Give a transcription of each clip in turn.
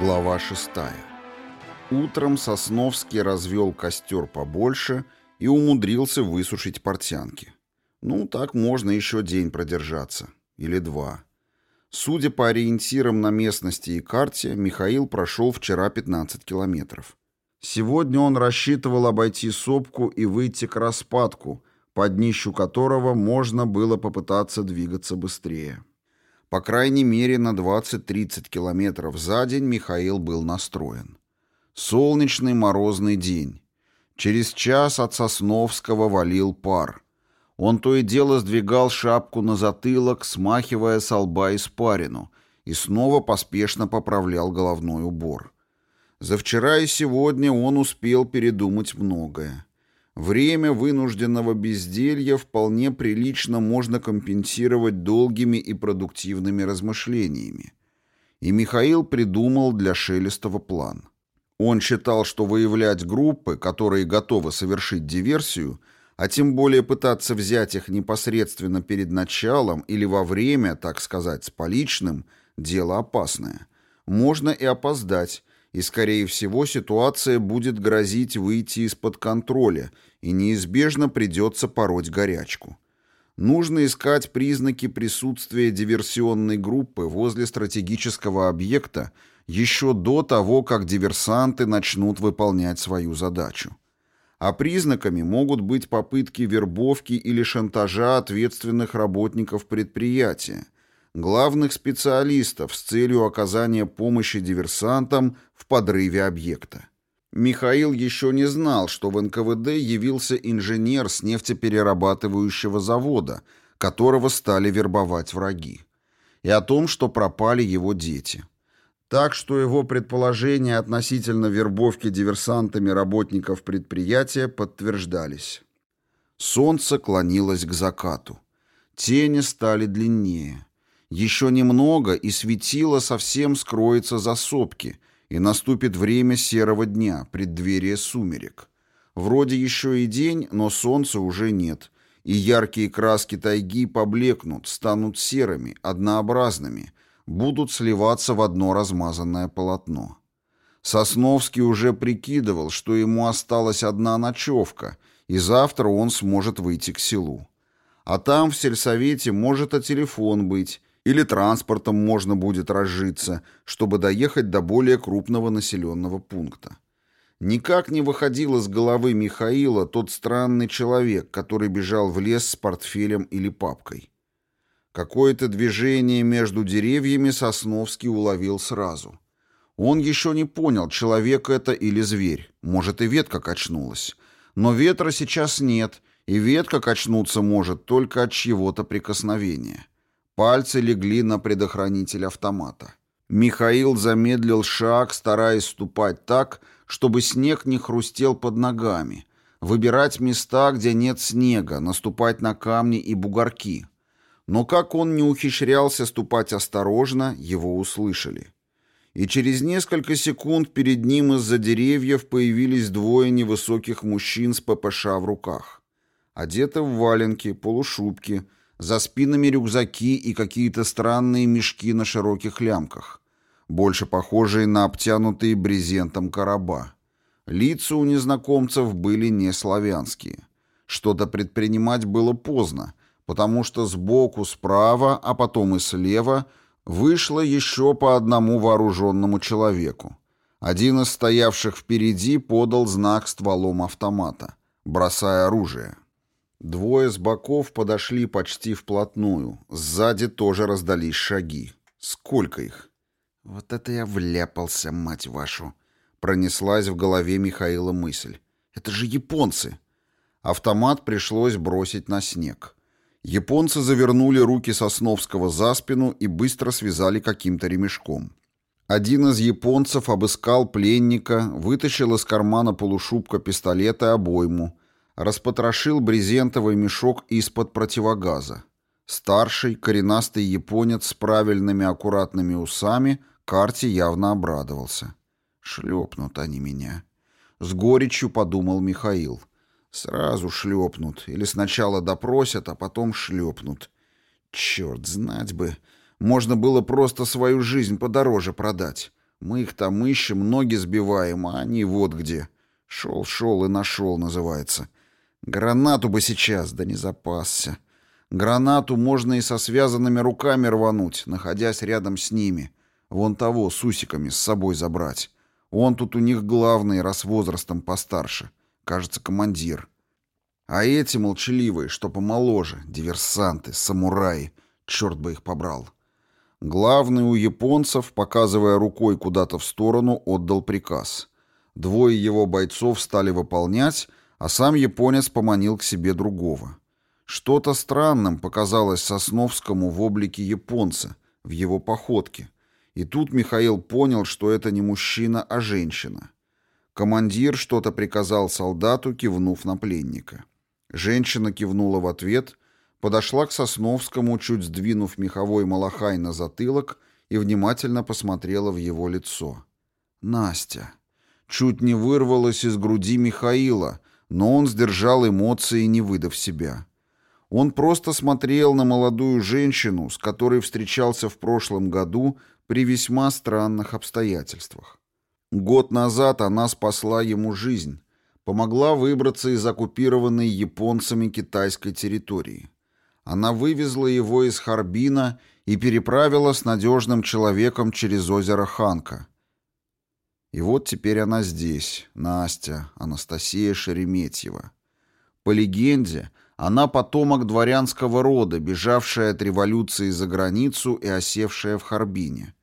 Глава шестая. Утром Сосновский развел костер побольше и умудрился высушить портянки. Ну, так можно еще день продержаться. Или два. Судя по ориентирам на местности и карте, Михаил прошел вчера 15 километров. Сегодня он рассчитывал обойти сопку и выйти к распадку, под днищу которого можно было попытаться двигаться быстрее. По крайней мере, на 20-30 километров за день Михаил был настроен. Солнечный морозный день. Через час от Сосновского валил пар. Он то и дело сдвигал шапку на затылок, смахивая с лба испарину, и снова поспешно поправлял головной убор. За вчера и сегодня он успел передумать многое. Время вынужденного безделья вполне прилично можно компенсировать долгими и продуктивными размышлениями. И Михаил придумал для Шелестова план. Он считал, что выявлять группы, которые готовы совершить диверсию, а тем более пытаться взять их непосредственно перед началом или во время, так сказать, с поличным, дело опасное. Можно и опоздать, и, скорее всего, ситуация будет грозить выйти из-под контроля, и неизбежно придется пороть горячку. Нужно искать признаки присутствия диверсионной группы возле стратегического объекта еще до того, как диверсанты начнут выполнять свою задачу. А признаками могут быть попытки вербовки или шантажа ответственных работников предприятия, главных специалистов с целью оказания помощи диверсантам в подрыве объекта. Михаил еще не знал, что в НКВД явился инженер с нефтеперерабатывающего завода, которого стали вербовать враги, и о том, что пропали его дети. Так что его предположения относительно вербовки диверсантами работников предприятия подтверждались. Солнце клонилось к закату. Тени стали длиннее. Еще немного, и светило совсем скроется за сопки, и наступит время серого дня, преддверие сумерек. Вроде еще и день, но солнца уже нет, и яркие краски тайги поблекнут, станут серыми, однообразными, будут сливаться в одно размазанное полотно. Сосновский уже прикидывал, что ему осталась одна ночевка, и завтра он сможет выйти к селу. А там в сельсовете может и телефон быть, или транспортом можно будет разжиться, чтобы доехать до более крупного населенного пункта. Никак не выходил из головы Михаила тот странный человек, который бежал в лес с портфелем или папкой. Какое-то движение между деревьями Сосновский уловил сразу. Он еще не понял, человек это или зверь, может и ветка качнулась. Но ветра сейчас нет, и ветка качнуться может только от чьего-то прикосновения. Пальцы легли на предохранитель автомата. Михаил замедлил шаг, стараясь ступать так, чтобы снег не хрустел под ногами, выбирать места, где нет снега, наступать на камни и бугорки. Но как он не ухищрялся ступать осторожно, его услышали. И через несколько секунд перед ним из-за деревьев появились двое невысоких мужчин с ППШ в руках. Одеты в валенки, полушубки, за спинами рюкзаки и какие-то странные мешки на широких лямках, больше похожие на обтянутые брезентом короба. Лица у незнакомцев были не славянские. Что-то предпринимать было поздно, потому что сбоку, справа, а потом и слева вышло еще по одному вооруженному человеку. Один из стоявших впереди подал знак стволом автомата, бросая оружие. Двое с боков подошли почти вплотную. Сзади тоже раздались шаги. Сколько их? Вот это я вляпался, мать вашу. Пронеслась в голове Михаила мысль. Это же японцы. Автомат пришлось бросить на снег. Японцы завернули руки Сосновского за спину и быстро связали каким-то ремешком. Один из японцев обыскал пленника, вытащил из кармана полушубка пистолет и обойму, распотрошил брезентовый мешок из-под противогаза. Старший, коренастый японец с правильными аккуратными усами карте явно обрадовался. Шлепнут они меня. С горечью подумал Михаил. Сразу шлепнут. Или сначала допросят, а потом шлепнут. Черт, знать бы. Можно было просто свою жизнь подороже продать. Мы их там ищем, ноги сбиваем, а они вот где. Шел-шел и нашел, называется. Гранату бы сейчас, да не запасся. Гранату можно и со связанными руками рвануть, находясь рядом с ними. Вон того с усиками с собой забрать. Он тут у них главный, раз возрастом постарше. Кажется, командир. А эти молчаливые, что помоложе, диверсанты, самураи, черт бы их побрал. Главный у японцев, показывая рукой куда-то в сторону, отдал приказ. Двое его бойцов стали выполнять, а сам японец поманил к себе другого. Что-то странным показалось Сосновскому в облике японца, в его походке. И тут Михаил понял, что это не мужчина, а женщина. Командир что-то приказал солдату, кивнув на пленника. Женщина кивнула в ответ, подошла к Сосновскому, чуть сдвинув меховой малахай на затылок и внимательно посмотрела в его лицо. «Настя». Чуть не вырвалась из груди Михаила, но он сдержал эмоции, не выдав себя. Он просто смотрел на молодую женщину, с которой встречался в прошлом году при весьма странных обстоятельствах. Год назад она спасла ему жизнь, помогла выбраться из оккупированной японцами китайской территории. Она вывезла его из Харбина и переправила с надежным человеком через озеро Ханка. И вот теперь она здесь, Настя, Анастасия Шереметьева. По легенде, она потомок дворянского рода, бежавшая от революции за границу и осевшая в Харбине.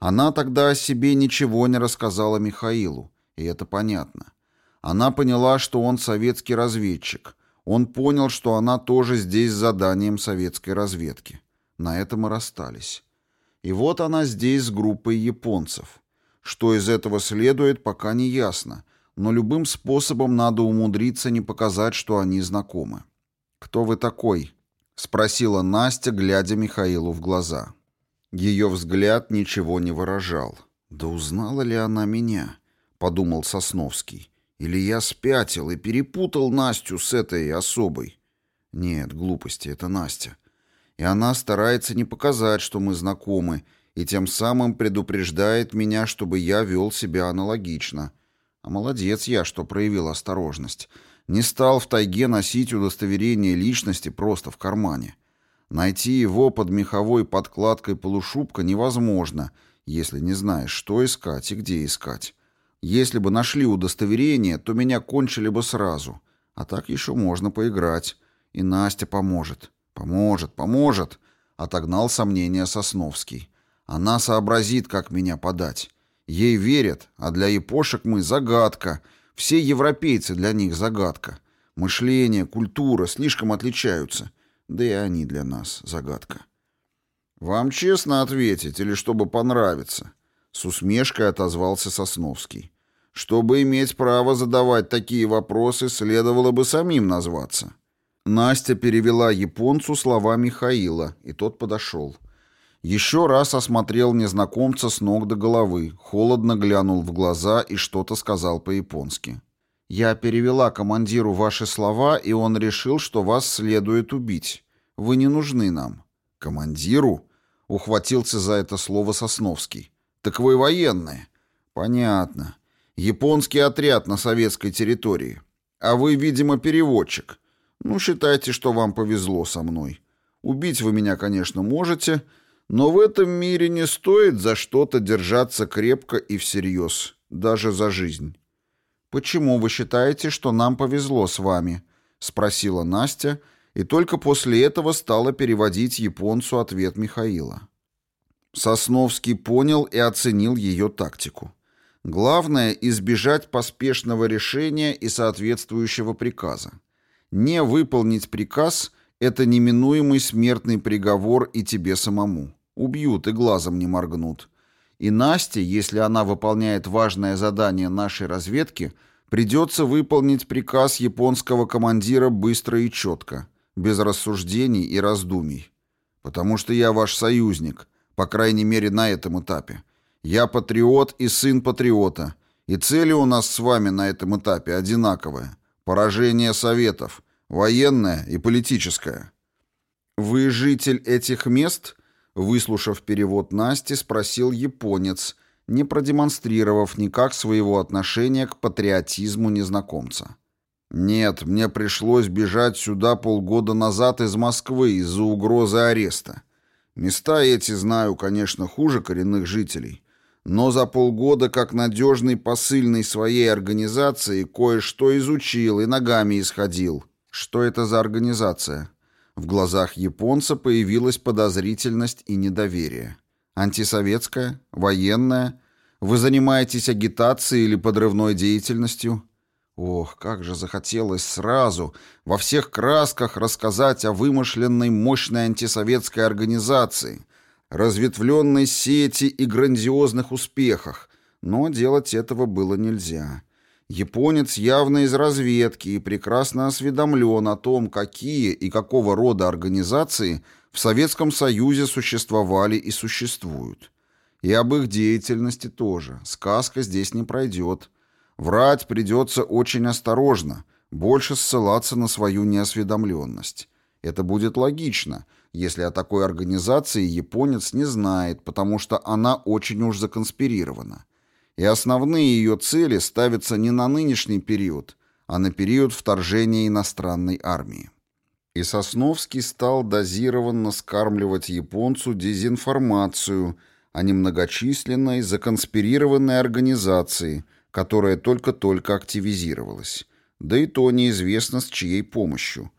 Она тогда о себе ничего не рассказала Михаилу, и это понятно. Она поняла, что он советский разведчик. Он понял, что она тоже здесь с заданием советской разведки. На этом и расстались. И вот она здесь с группой японцев. Что из этого следует, пока не ясно, но любым способом надо умудриться не показать, что они знакомы. «Кто вы такой?» — спросила Настя, глядя Михаилу в глаза. Ее взгляд ничего не выражал. «Да узнала ли она меня?» — подумал Сосновский. «Или я спятил и перепутал Настю с этой особой?» «Нет, глупости, это Настя. И она старается не показать, что мы знакомы, и тем самым предупреждает меня, чтобы я вел себя аналогично. А молодец я, что проявил осторожность. Не стал в тайге носить удостоверение личности просто в кармане. Найти его под меховой подкладкой полушубка невозможно, если не знаешь, что искать и где искать. Если бы нашли удостоверение, то меня кончили бы сразу. А так еще можно поиграть. И Настя поможет. Поможет, поможет. Отогнал сомнения Сосновский. Она сообразит, как меня подать. Ей верят, а для япошек мы загадка — все европейцы для них загадка. Мышление, культура слишком отличаются. Да и они для нас загадка. «Вам честно ответить или чтобы понравиться?» С усмешкой отозвался Сосновский. «Чтобы иметь право задавать такие вопросы, следовало бы самим назваться». Настя перевела японцу слова Михаила, и тот подошел. Еще раз осмотрел незнакомца с ног до головы, холодно глянул в глаза и что-то сказал по-японски. «Я перевела командиру ваши слова, и он решил, что вас следует убить. Вы не нужны нам». «Командиру?» — ухватился за это слово Сосновский. «Так вы военные». «Понятно. Японский отряд на советской территории. А вы, видимо, переводчик. Ну, считайте, что вам повезло со мной. Убить вы меня, конечно, можете, — но в этом мире не стоит за что-то держаться крепко и всерьез, даже за жизнь. «Почему вы считаете, что нам повезло с вами?» — спросила Настя, и только после этого стала переводить японцу ответ Михаила. Сосновский понял и оценил ее тактику. Главное — избежать поспешного решения и соответствующего приказа. Не выполнить приказ — это неминуемый смертный приговор и тебе самому. Убьют и глазом не моргнут. И Насте, если она выполняет важное задание нашей разведки, придется выполнить приказ японского командира быстро и четко, без рассуждений и раздумий. Потому что я ваш союзник, по крайней мере на этом этапе. Я патриот и сын патриота, и цели у нас с вами на этом этапе одинаковые. Поражение Советов. Военное и политическое. «Вы житель этих мест?» Выслушав перевод Насти, спросил японец, не продемонстрировав никак своего отношения к патриотизму незнакомца. «Нет, мне пришлось бежать сюда полгода назад из Москвы из-за угрозы ареста. Места эти знаю, конечно, хуже коренных жителей, но за полгода как надежный посыльный своей организации кое-что изучил и ногами исходил. Что это за организация?» В глазах японца появилась подозрительность и недоверие. «Антисоветская? Военная? Вы занимаетесь агитацией или подрывной деятельностью?» Ох, как же захотелось сразу во всех красках рассказать о вымышленной мощной антисоветской организации, разветвленной сети и грандиозных успехах, но делать этого было нельзя. Японец явно из разведки и прекрасно осведомлен о том, какие и какого рода организации в Советском Союзе существовали и существуют. И об их деятельности тоже. Сказка здесь не пройдет. Врать придется очень осторожно, больше ссылаться на свою неосведомленность. Это будет логично, если о такой организации японец не знает, потому что она очень уж законспирирована. И основные ее цели ставятся не на нынешний период, а на период вторжения иностранной армии. И Сосновский стал дозированно скармливать японцу дезинформацию о немногочисленной законспирированной организации – которая только-только активизировалась. Да и то неизвестно с чьей помощью.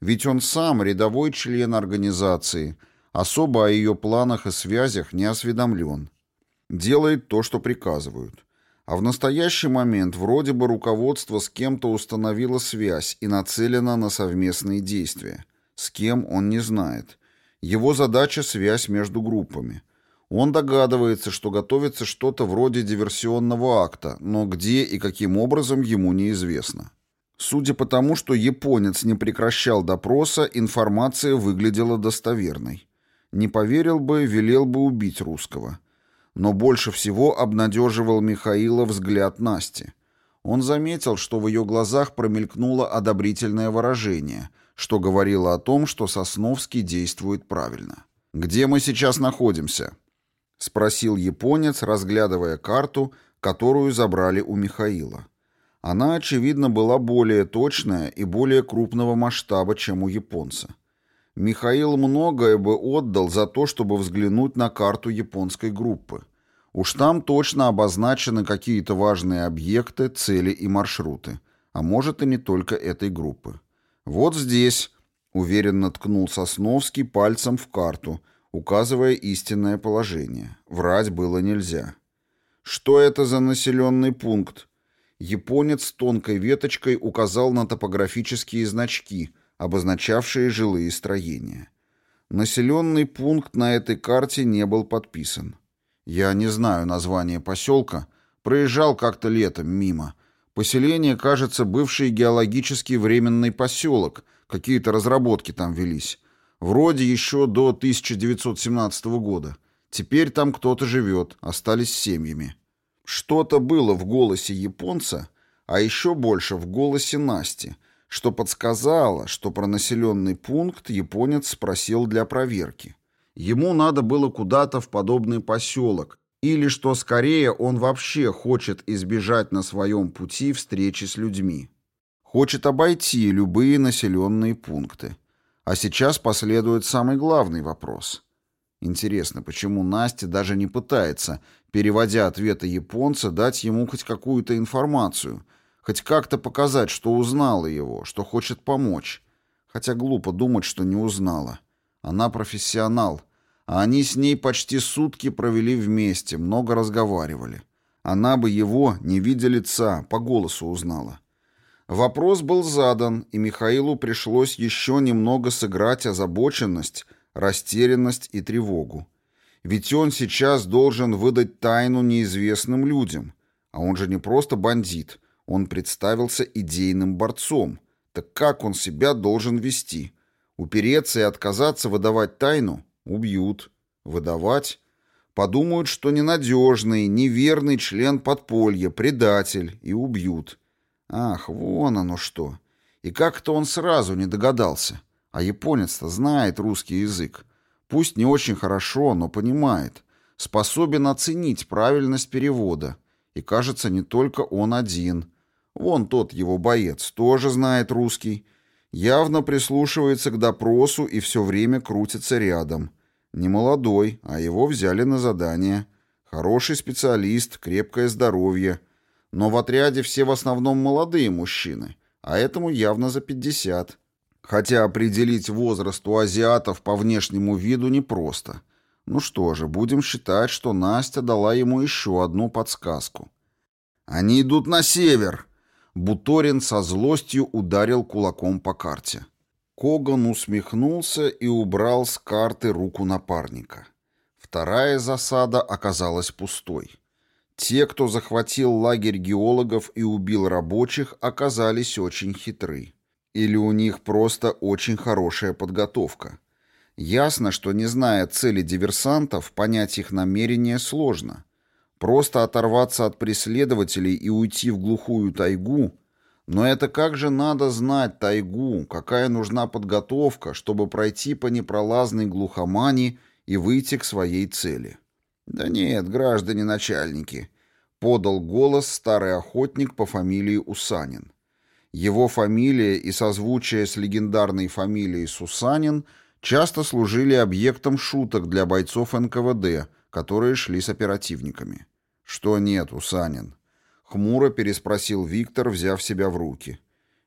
Ведь он сам рядовой член организации, особо о ее планах и связях не осведомлен. Делает то, что приказывают. А в настоящий момент вроде бы руководство с кем-то установило связь и нацелено на совместные действия. С кем он не знает. Его задача – связь между группами – он догадывается, что готовится что-то вроде диверсионного акта, но где и каким образом ему неизвестно. Судя по тому, что японец не прекращал допроса, информация выглядела достоверной. Не поверил бы, велел бы убить русского. Но больше всего обнадеживал Михаила взгляд Насти. Он заметил, что в ее глазах промелькнуло одобрительное выражение, что говорило о том, что Сосновский действует правильно. «Где мы сейчас находимся?» — спросил японец, разглядывая карту, которую забрали у Михаила. Она, очевидно, была более точная и более крупного масштаба, чем у японца. Михаил многое бы отдал за то, чтобы взглянуть на карту японской группы. Уж там точно обозначены какие-то важные объекты, цели и маршруты. А может и не только этой группы. Вот здесь, уверенно ткнул Сосновский пальцем в карту — указывая истинное положение. Врать было нельзя. «Что это за населенный пункт?» Японец тонкой веточкой указал на топографические значки, обозначавшие жилые строения. Населенный пункт на этой карте не был подписан. Я не знаю название поселка, проезжал как-то летом мимо. Поселение, кажется, бывший геологический временный поселок, какие-то разработки там велись. Вроде еще до 1917 года. Теперь там кто-то живет, остались семьями. Что-то было в голосе японца, а еще больше в голосе Насти, что подсказало, что про населенный пункт японец спросил для проверки. Ему надо было куда-то в подобный поселок, или что скорее он вообще хочет избежать на своем пути встречи с людьми. Хочет обойти любые населенные пункты. А сейчас последует самый главный вопрос. Интересно, почему Настя даже не пытается, переводя ответы японца, дать ему хоть какую-то информацию, хоть как-то показать, что узнала его, что хочет помочь. Хотя глупо думать, что не узнала. Она профессионал, а они с ней почти сутки провели вместе, много разговаривали. Она бы его, не видя лица, по голосу узнала. Вопрос был задан, и Михаилу пришлось еще немного сыграть озабоченность, растерянность и тревогу. Ведь он сейчас должен выдать тайну неизвестным людям. А он же не просто бандит, он представился идейным борцом. Так как он себя должен вести? Упереться и отказаться выдавать тайну? Убьют. Выдавать? Подумают, что ненадежный, неверный член подполья, предатель, и убьют. Ах, вон оно что. И как-то он сразу не догадался. А японец-то знает русский язык. Пусть не очень хорошо, но понимает. Способен оценить правильность перевода. И кажется, не только он один. Вон тот его боец тоже знает русский. Явно прислушивается к допросу и все время крутится рядом. Не молодой, а его взяли на задание. Хороший специалист, крепкое здоровье. Но в отряде все в основном молодые мужчины, а этому явно за 50. Хотя определить возраст у азиатов по внешнему виду непросто. Ну что же, будем считать, что Настя дала ему еще одну подсказку. «Они идут на север!» Буторин со злостью ударил кулаком по карте. Коган усмехнулся и убрал с карты руку напарника. Вторая засада оказалась пустой. Те, кто захватил лагерь геологов и убил рабочих, оказались очень хитры. Или у них просто очень хорошая подготовка. Ясно, что не зная цели диверсантов, понять их намерения сложно. Просто оторваться от преследователей и уйти в глухую тайгу но это как же надо знать тайгу, какая нужна подготовка, чтобы пройти по непролазной глухомани и выйти к своей цели. «Да нет, граждане начальники», — подал голос старый охотник по фамилии Усанин. Его фамилия и созвучие с легендарной фамилией Сусанин часто служили объектом шуток для бойцов НКВД, которые шли с оперативниками. «Что нет, Усанин?» Хмуро переспросил Виктор, взяв себя в руки.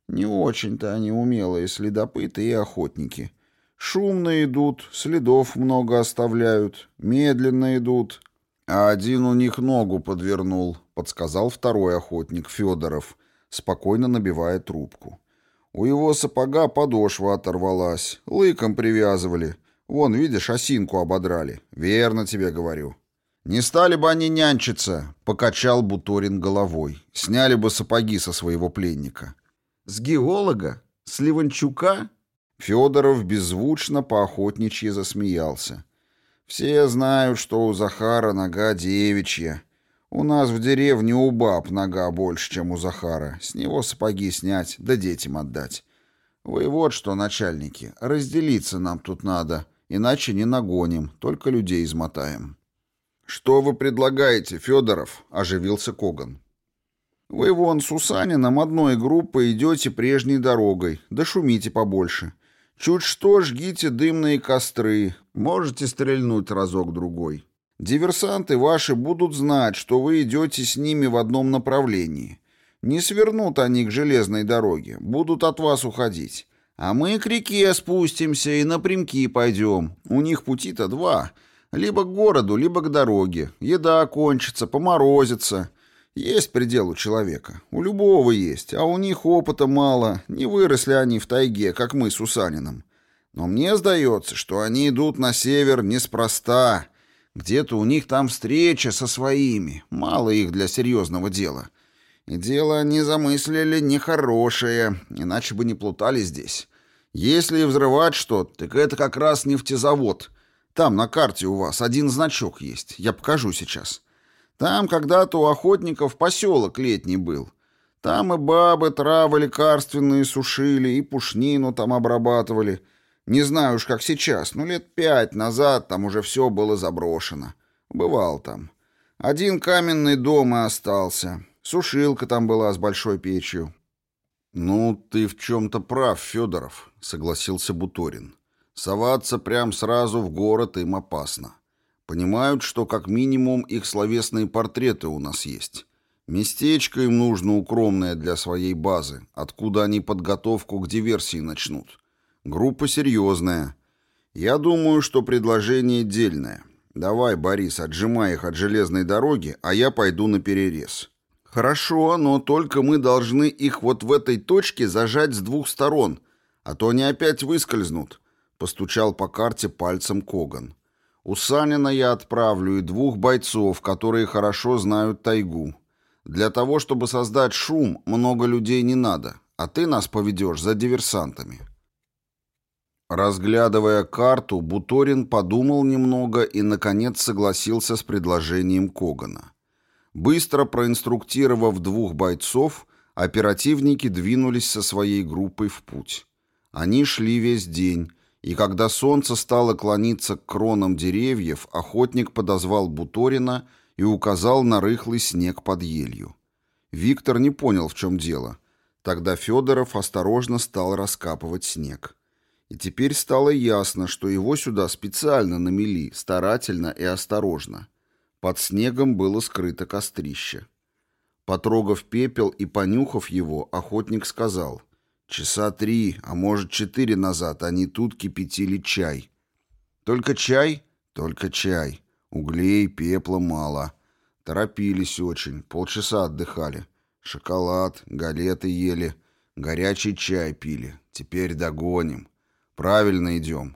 «Не очень-то они умелые следопыты и охотники. Шумно идут, следов много оставляют, медленно идут. А один у них ногу подвернул», — подсказал второй охотник, Федоров, спокойно набивая трубку. «У его сапога подошва оторвалась, лыком привязывали. Вон, видишь, осинку ободрали. Верно тебе говорю». «Не стали бы они нянчиться», — покачал Буторин головой. «Сняли бы сапоги со своего пленника». «С геолога? С Ливанчука?» Федоров беззвучно поохотничьи засмеялся. «Все знают, что у Захара нога девичья. У нас в деревне у баб нога больше, чем у Захара. С него сапоги снять, да детям отдать. Вы вот что, начальники, разделиться нам тут надо, иначе не нагоним, только людей измотаем». «Что вы предлагаете, Федоров?» — оживился Коган. «Вы вон с Усанином одной группой идете прежней дорогой, да шумите побольше. Чуть что жгите дымные костры, можете стрельнуть разок-другой. Диверсанты ваши будут знать, что вы идете с ними в одном направлении. Не свернут они к железной дороге, будут от вас уходить. А мы к реке спустимся и напрямки пойдем. У них пути-то два — либо к городу, либо к дороге. Еда кончится, поморозится. Есть предел у человека. У любого есть, а у них опыта мало. Не выросли они в тайге, как мы с Усанином. Но мне сдается, что они идут на север неспроста. Где-то у них там встреча со своими. Мало их для серьезного дела. И дело они замыслили нехорошее, иначе бы не плутали здесь. Если и взрывать что-то, так это как раз нефтезавод — там на карте у вас один значок есть. Я покажу сейчас. Там когда-то у охотников поселок летний был. Там и бабы травы лекарственные сушили, и пушнину там обрабатывали. Не знаю уж, как сейчас, но лет пять назад там уже все было заброшено. Бывал там. Один каменный дом и остался. Сушилка там была с большой печью. «Ну, ты в чем-то прав, Федоров», — согласился Буторин. Соваться прям сразу в город им опасно. Понимают, что как минимум их словесные портреты у нас есть. Местечко им нужно укромное для своей базы, откуда они подготовку к диверсии начнут. Группа серьезная. Я думаю, что предложение дельное. Давай, Борис, отжимай их от железной дороги, а я пойду на перерез. Хорошо, но только мы должны их вот в этой точке зажать с двух сторон, а то они опять выскользнут. Постучал по карте пальцем Коган. У Санина я отправлю и двух бойцов, которые хорошо знают тайгу. Для того, чтобы создать шум, много людей не надо, а ты нас поведешь за диверсантами». Разглядывая карту, Буторин подумал немного и, наконец, согласился с предложением Когана. Быстро проинструктировав двух бойцов, оперативники двинулись со своей группой в путь. Они шли весь день, и когда солнце стало клониться к кронам деревьев, охотник подозвал Буторина и указал на рыхлый снег под елью. Виктор не понял, в чем дело. Тогда Федоров осторожно стал раскапывать снег. И теперь стало ясно, что его сюда специально намели, старательно и осторожно. Под снегом было скрыто кострище. Потрогав пепел и понюхав его, охотник сказал, «Часа три, а может четыре назад они тут кипятили чай». «Только чай?» «Только чай. Углей, пепла мало. Торопились очень, полчаса отдыхали. Шоколад, галеты ели, горячий чай пили. Теперь догоним. Правильно идем.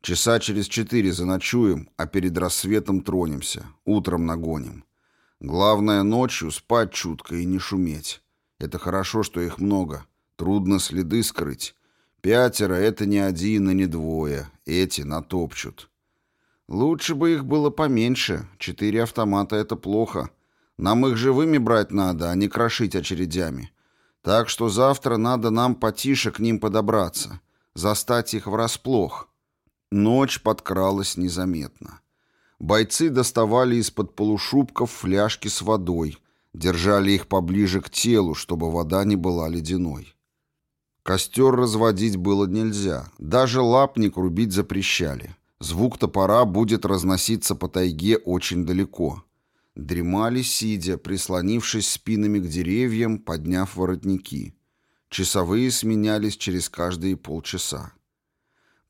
Часа через четыре заночуем, а перед рассветом тронемся. Утром нагоним. Главное ночью спать чутко и не шуметь. Это хорошо, что их много. Трудно следы скрыть. Пятеро — это не один и не двое. Эти натопчут. Лучше бы их было поменьше. Четыре автомата — это плохо. Нам их живыми брать надо, а не крошить очередями. Так что завтра надо нам потише к ним подобраться. Застать их врасплох. Ночь подкралась незаметно. Бойцы доставали из-под полушубков фляжки с водой, держали их поближе к телу, чтобы вода не была ледяной. Костер разводить было нельзя, даже лапник рубить запрещали. Звук топора будет разноситься по тайге очень далеко. Дремали, сидя, прислонившись спинами к деревьям, подняв воротники. Часовые сменялись через каждые полчаса.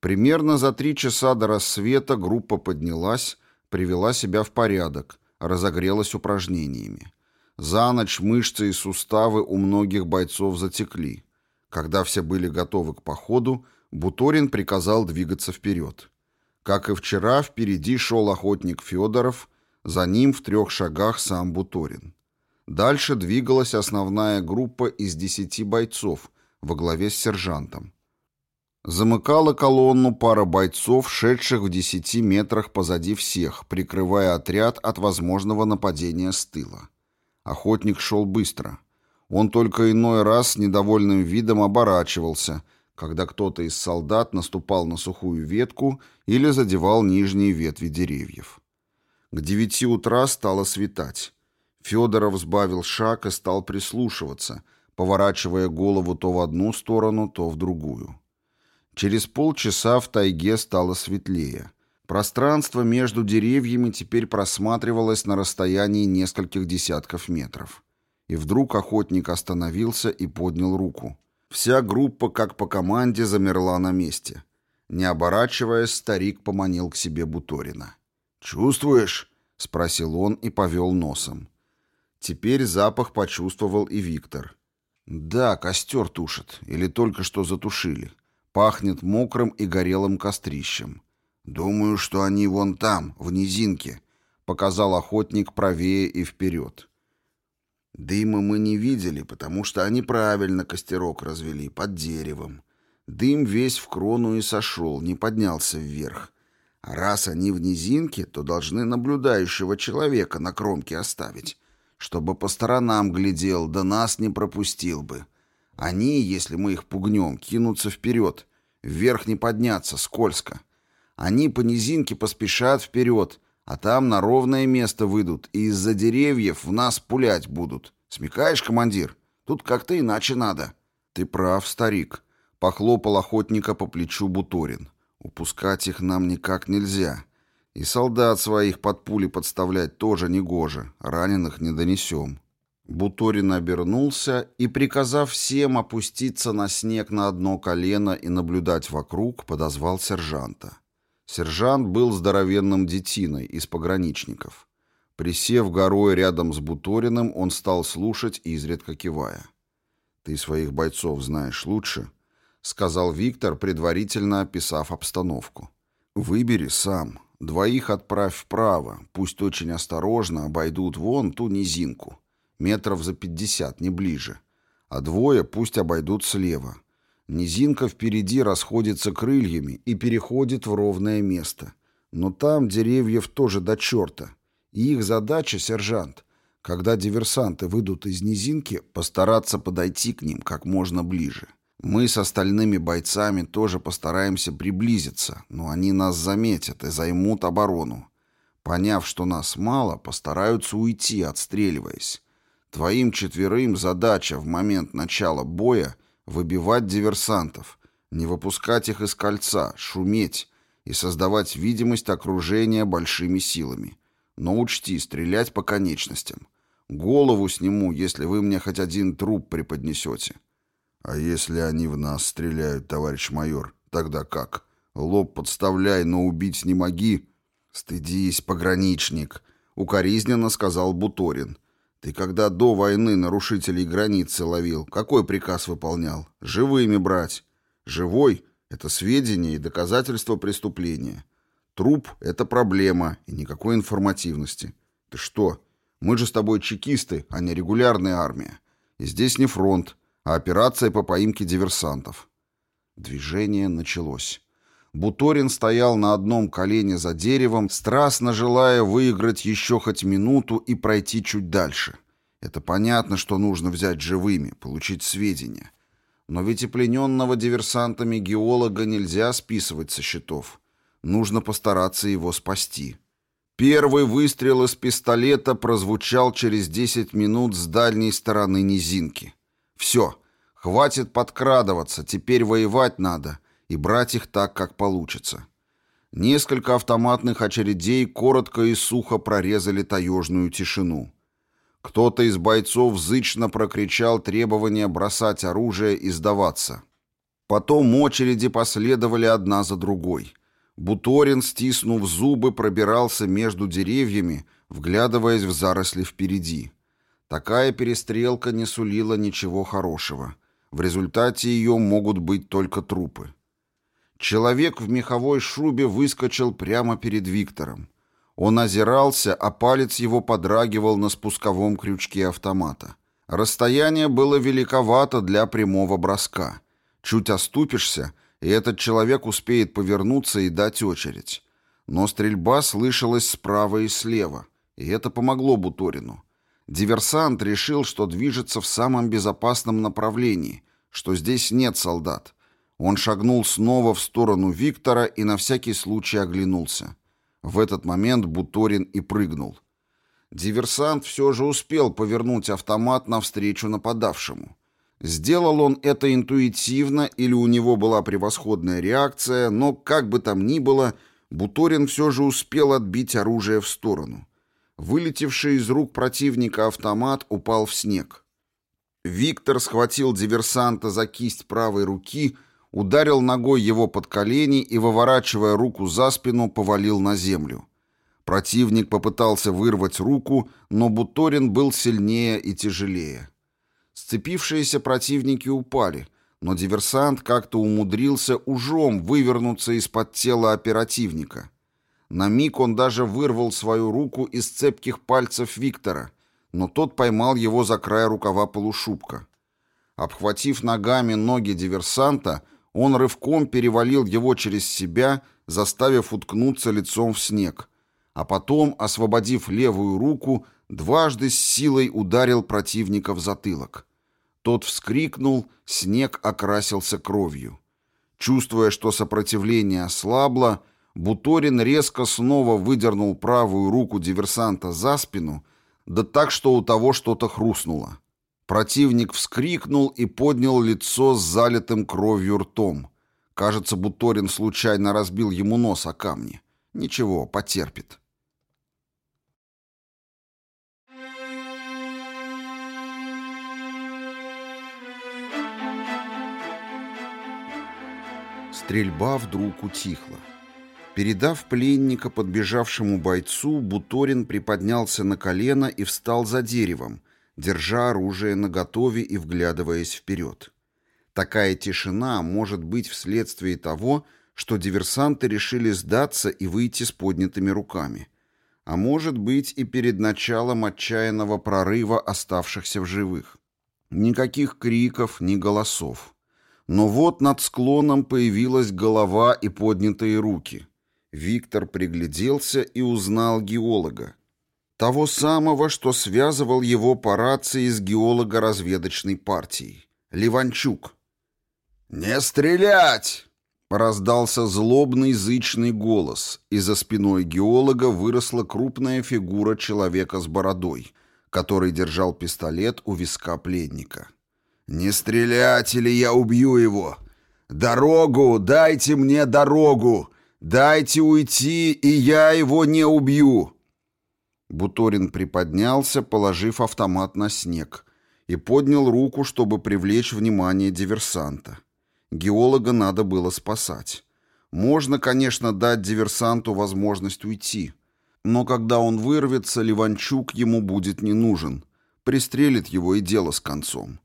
Примерно за три часа до рассвета группа поднялась, привела себя в порядок, разогрелась упражнениями. За ночь мышцы и суставы у многих бойцов затекли. Когда все были готовы к походу, Буторин приказал двигаться вперед. Как и вчера, впереди шел охотник Федоров, за ним в трех шагах сам Буторин. Дальше двигалась основная группа из десяти бойцов во главе с сержантом. Замыкала колонну пара бойцов, шедших в десяти метрах позади всех, прикрывая отряд от возможного нападения с тыла. Охотник шел быстро. Он только иной раз недовольным видом оборачивался – когда кто-то из солдат наступал на сухую ветку или задевал нижние ветви деревьев. К девяти утра стало светать. Федоров сбавил шаг и стал прислушиваться, поворачивая голову то в одну сторону, то в другую. Через полчаса в тайге стало светлее. Пространство между деревьями теперь просматривалось на расстоянии нескольких десятков метров. И вдруг охотник остановился и поднял руку. Вся группа, как по команде, замерла на месте. Не оборачиваясь, старик поманил к себе Буторина. «Чувствуешь?» — спросил он и повел носом. Теперь запах почувствовал и Виктор. «Да, костер тушит. Или только что затушили. Пахнет мокрым и горелым кострищем. Думаю, что они вон там, в низинке», — показал охотник правее и вперед. Дыма мы не видели, потому что они правильно костерок развели, под деревом. Дым весь в крону и сошел, не поднялся вверх. А раз они в низинке, то должны наблюдающего человека на кромке оставить, чтобы по сторонам глядел, да нас не пропустил бы. Они, если мы их пугнем, кинутся вперед, вверх не подняться, скользко. Они по низинке поспешат вперед, а там на ровное место выйдут и из-за деревьев в нас пулять будут. Смекаешь, командир? Тут как-то иначе надо. Ты прав, старик. Похлопал охотника по плечу Буторин. Упускать их нам никак нельзя. И солдат своих под пули подставлять тоже не гоже. Раненых не донесем. Буторин обернулся и, приказав всем опуститься на снег на одно колено и наблюдать вокруг, подозвал сержанта. Сержант был здоровенным детиной из пограничников. Присев горой рядом с Буториным, он стал слушать, изредка кивая. «Ты своих бойцов знаешь лучше», — сказал Виктор, предварительно описав обстановку. «Выбери сам. Двоих отправь вправо. Пусть очень осторожно обойдут вон ту низинку. Метров за пятьдесят, не ближе. А двое пусть обойдут слева. Низинка впереди расходится крыльями и переходит в ровное место. Но там деревьев тоже до черта. И их задача, сержант, Когда диверсанты выйдут из низинки, постараться подойти к ним как можно ближе. Мы с остальными бойцами тоже постараемся приблизиться, но они нас заметят и займут оборону. Поняв, что нас мало, постараются уйти, отстреливаясь. Твоим четверым задача в момент начала боя выбивать диверсантов, не выпускать их из кольца, шуметь и создавать видимость окружения большими силами. Но учти, стрелять по конечностям. Голову сниму, если вы мне хоть один труп преподнесете. А если они в нас стреляют, товарищ майор, тогда как? Лоб подставляй, но убить не моги. Стыдись, пограничник, укоризненно сказал Буторин. Ты когда до войны нарушителей границы ловил, какой приказ выполнял? Живыми брать. Живой — это сведения и доказательства преступления. Труп — это проблема и никакой информативности. Ты что? Мы же с тобой чекисты, а не регулярная армия. И здесь не фронт а операция по поимке диверсантов. Движение началось. Буторин стоял на одном колене за деревом, страстно желая выиграть еще хоть минуту и пройти чуть дальше. Это понятно, что нужно взять живыми, получить сведения. Но ведь и плененного диверсантами геолога нельзя списывать со счетов. Нужно постараться его спасти. Первый выстрел из пистолета прозвучал через 10 минут с дальней стороны низинки. Все, хватит подкрадываться, теперь воевать надо и брать их так, как получится. Несколько автоматных очередей коротко и сухо прорезали таежную тишину. Кто-то из бойцов зычно прокричал требование бросать оружие и сдаваться. Потом очереди последовали одна за другой. Буторин, стиснув зубы, пробирался между деревьями, вглядываясь в заросли впереди. Такая перестрелка не сулила ничего хорошего. В результате ее могут быть только трупы. Человек в меховой шубе выскочил прямо перед Виктором. Он озирался, а палец его подрагивал на спусковом крючке автомата. Расстояние было великовато для прямого броска. Чуть оступишься, и этот человек успеет повернуться и дать очередь. Но стрельба слышалась справа и слева, и это помогло Буторину. Диверсант решил, что движется в самом безопасном направлении, что здесь нет солдат. Он шагнул снова в сторону Виктора и на всякий случай оглянулся. В этот момент Буторин и прыгнул. Диверсант все же успел повернуть автомат навстречу нападавшему. Сделал он это интуитивно или у него была превосходная реакция, но, как бы там ни было, Буторин все же успел отбить оружие в сторону. Вылетевший из рук противника автомат упал в снег. Виктор схватил диверсанта за кисть правой руки, ударил ногой его под колени и, выворачивая руку за спину, повалил на землю. Противник попытался вырвать руку, но Буторин был сильнее и тяжелее. Сцепившиеся противники упали, но диверсант как-то умудрился ужом вывернуться из-под тела оперативника. На миг он даже вырвал свою руку из цепких пальцев Виктора, но тот поймал его за край рукава полушубка. Обхватив ногами ноги диверсанта, он рывком перевалил его через себя, заставив уткнуться лицом в снег, а потом, освободив левую руку, дважды с силой ударил противника в затылок. Тот вскрикнул, снег окрасился кровью. Чувствуя, что сопротивление ослабло, Буторин резко снова выдернул правую руку диверсанта за спину, да так, что у того что-то хрустнуло. Противник вскрикнул и поднял лицо с залитым кровью ртом. Кажется, Буторин случайно разбил ему нос о камни. Ничего, потерпит. Стрельба вдруг утихла. Передав пленника подбежавшему бойцу, Буторин приподнялся на колено и встал за деревом, держа оружие наготове и вглядываясь вперед. Такая тишина может быть вследствие того, что диверсанты решили сдаться и выйти с поднятыми руками. А может быть и перед началом отчаянного прорыва оставшихся в живых. Никаких криков, ни голосов. Но вот над склоном появилась голова и поднятые руки — Виктор пригляделся и узнал геолога. Того самого, что связывал его по рации с геолого-разведочной партией. Ливанчук. «Не стрелять!» Раздался злобный зычный голос, и за спиной геолога выросла крупная фигура человека с бородой, который держал пистолет у виска пленника. «Не стрелять, или я убью его! Дорогу! Дайте мне дорогу! Дайте уйти, и я его не убью!» Буторин приподнялся, положив автомат на снег, и поднял руку, чтобы привлечь внимание диверсанта. Геолога надо было спасать. Можно, конечно, дать диверсанту возможность уйти. Но когда он вырвется, Ливанчук ему будет не нужен. Пристрелит его и дело с концом.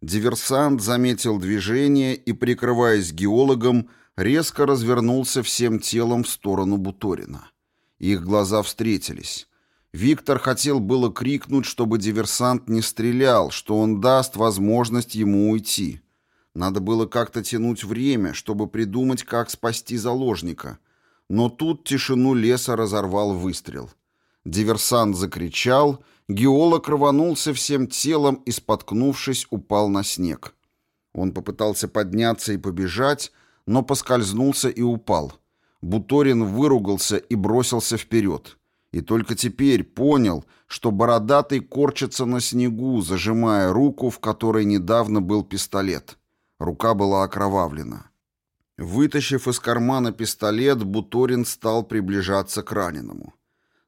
Диверсант заметил движение и, прикрываясь геологом, резко развернулся всем телом в сторону Буторина. Их глаза встретились. Виктор хотел было крикнуть, чтобы диверсант не стрелял, что он даст возможность ему уйти. Надо было как-то тянуть время, чтобы придумать, как спасти заложника. Но тут тишину леса разорвал выстрел. Диверсант закричал, геолог рванулся всем телом и, споткнувшись, упал на снег. Он попытался подняться и побежать, но поскользнулся и упал. Буторин выругался и бросился вперед. И только теперь понял, что бородатый корчится на снегу, зажимая руку, в которой недавно был пистолет. Рука была окровавлена. Вытащив из кармана пистолет, Буторин стал приближаться к раненому.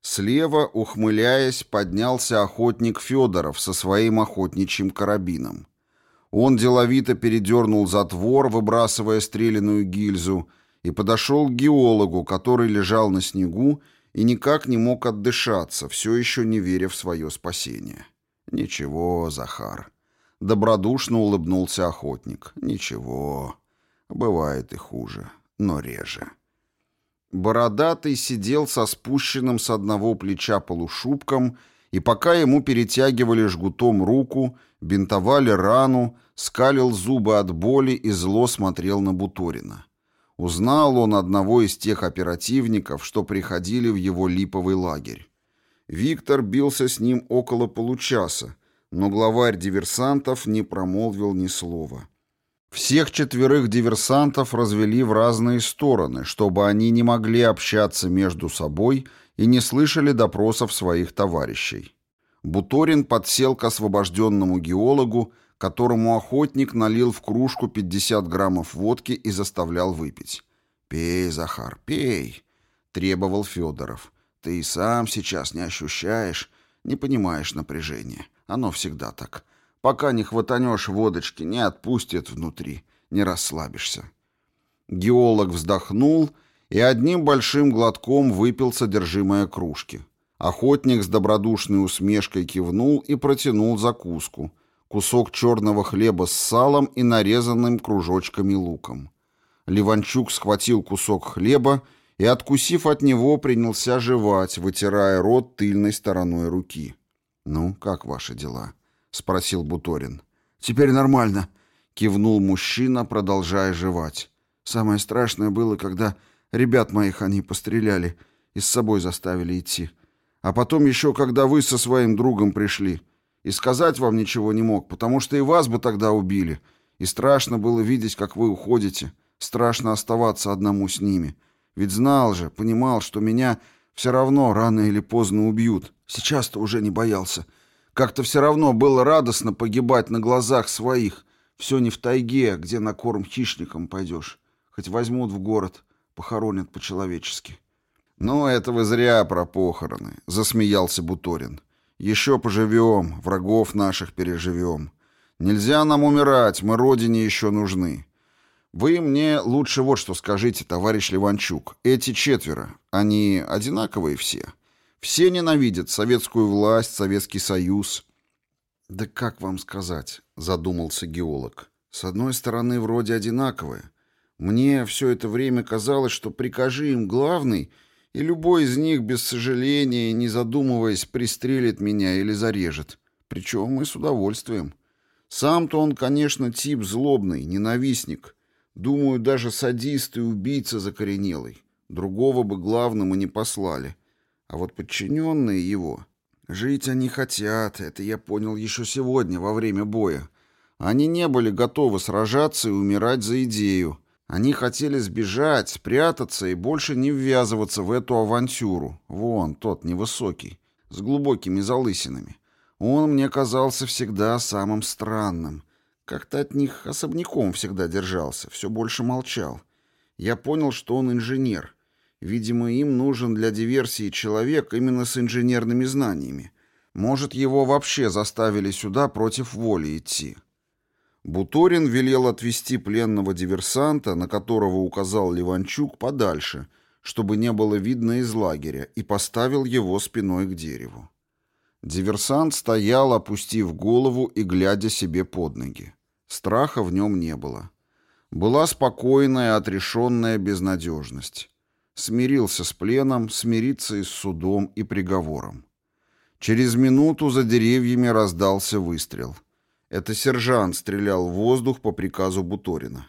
Слева, ухмыляясь, поднялся охотник Федоров со своим охотничьим карабином. Он деловито передернул затвор, выбрасывая стреляную гильзу, и подошел к геологу, который лежал на снегу и никак не мог отдышаться, все еще не веря в свое спасение. «Ничего, Захар, Добродушно улыбнулся охотник. «Ничего, бывает и хуже, но реже». Бородатый сидел со спущенным с одного плеча полушубком, и пока ему перетягивали жгутом руку, бинтовали рану, скалил зубы от боли и зло смотрел на Буторина. Узнал он одного из тех оперативников, что приходили в его липовый лагерь. Виктор бился с ним около получаса, но главарь диверсантов не промолвил ни слова. Всех четверых диверсантов развели в разные стороны, чтобы они не могли общаться между собой и не слышали допросов своих товарищей. Буторин подсел к освобожденному геологу, которому охотник налил в кружку 50 граммов водки и заставлял выпить. «Пей, Захар, пей», — требовал Федоров. «Ты и сам сейчас не ощущаешь, не понимаешь напряжения. Оно всегда так. Пока не хватанешь водочки, не отпустит внутри, не расслабишься. Геолог вздохнул и одним большим глотком выпил содержимое кружки. Охотник с добродушной усмешкой кивнул и протянул закуску. Кусок черного хлеба с салом и нарезанным кружочками луком. Ливанчук схватил кусок хлеба и, откусив от него, принялся жевать, вытирая рот тыльной стороной руки. «Ну, как ваши дела?» — спросил Буторин. «Теперь нормально», — кивнул мужчина, продолжая жевать. «Самое страшное было, когда ребят моих они постреляли и с собой заставили идти. А потом еще, когда вы со своим другом пришли. И сказать вам ничего не мог, потому что и вас бы тогда убили. И страшно было видеть, как вы уходите. Страшно оставаться одному с ними. Ведь знал же, понимал, что меня все равно рано или поздно убьют. Сейчас-то уже не боялся. Как-то все равно было радостно погибать на глазах своих. Все не в тайге, где на корм хищникам пойдешь. Хоть возьмут в город, похоронят по-человечески. «Ну, это вы зря про похороны», — засмеялся Буторин. «Еще поживем, врагов наших переживем. Нельзя нам умирать, мы родине еще нужны. Вы мне лучше вот что скажите, товарищ Ливанчук. Эти четверо, они одинаковые все? Все ненавидят советскую власть, Советский Союз. Да как вам сказать, задумался геолог. С одной стороны, вроде одинаковые. Мне все это время казалось, что прикажи им главный, и любой из них без сожаления, не задумываясь, пристрелит меня или зарежет. Причем и с удовольствием. Сам-то он, конечно, тип злобный, ненавистник — Думаю, даже садист и убийца закоренелый. Другого бы главным и не послали. А вот подчиненные его... Жить они хотят, это я понял еще сегодня, во время боя. Они не были готовы сражаться и умирать за идею. Они хотели сбежать, спрятаться и больше не ввязываться в эту авантюру. Вон, тот невысокий, с глубокими залысинами. Он мне казался всегда самым странным. Как-то от них особняком всегда держался, все больше молчал. Я понял, что он инженер. Видимо, им нужен для диверсии человек именно с инженерными знаниями. Может, его вообще заставили сюда против воли идти. Буторин велел отвести пленного диверсанта, на которого указал Ливанчук, подальше, чтобы не было видно из лагеря, и поставил его спиной к дереву. Диверсант стоял, опустив голову и глядя себе под ноги. Страха в нем не было. Была спокойная, отрешенная безнадежность. Смирился с пленом, смириться и с судом и приговором. Через минуту за деревьями раздался выстрел. Это сержант стрелял в воздух по приказу Буторина.